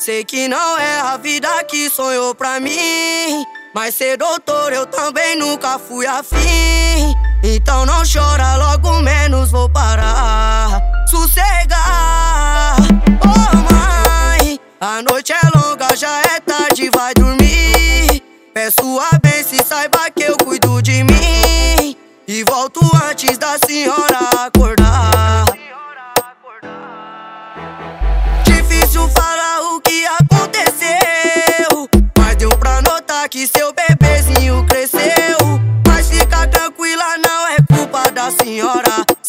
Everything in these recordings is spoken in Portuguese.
Sei que não é a vida que sonhou pra mim. Mas ser doutor eu também nunca fui afim. Então não chora, logo menos vou parar. Sossegar, oh mãe. A noite é longa, já é tarde, vai dormir. Peço a bênção e saiba que eu cuido de mim. E volto antes da senhora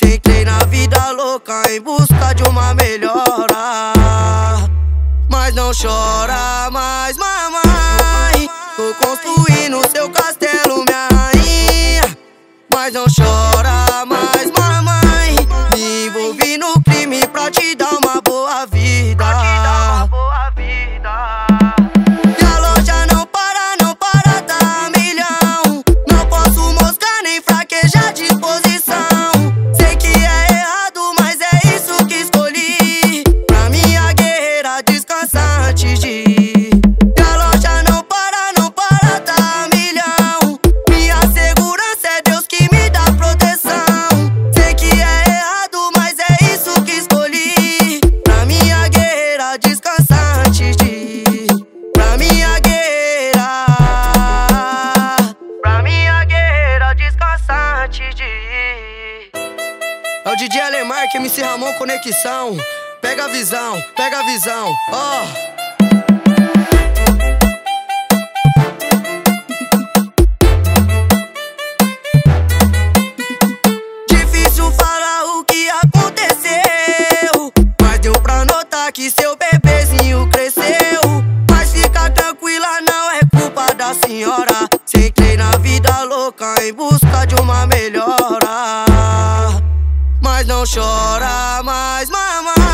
entrei na vida louca em busca de uma melhora. Mas não chora mais, mamãe. Tô construindo antes de ir. Pra minha guerreira. Pra minha guerreira descansar antes de ir. É o DJ Alemar que MC Ramon Conexão. Pega a visão, pega a visão, ó. Difícil louca em busca de uma melhora. Mas não chora mais, mamãe.